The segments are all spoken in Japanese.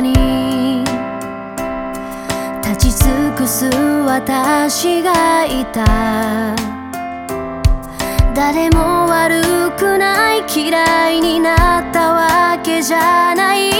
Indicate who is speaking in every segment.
Speaker 1: に立ち尽くす私がいた。誰も悪くない嫌いになったわけじゃない。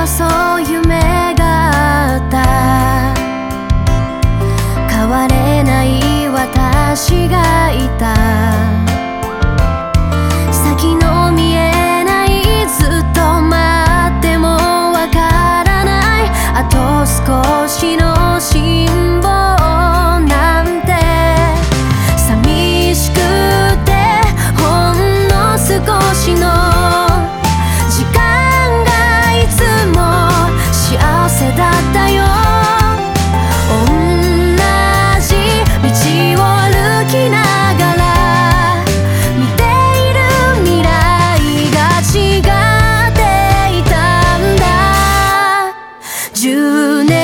Speaker 1: はそう夢だった。変われない私がいた。10年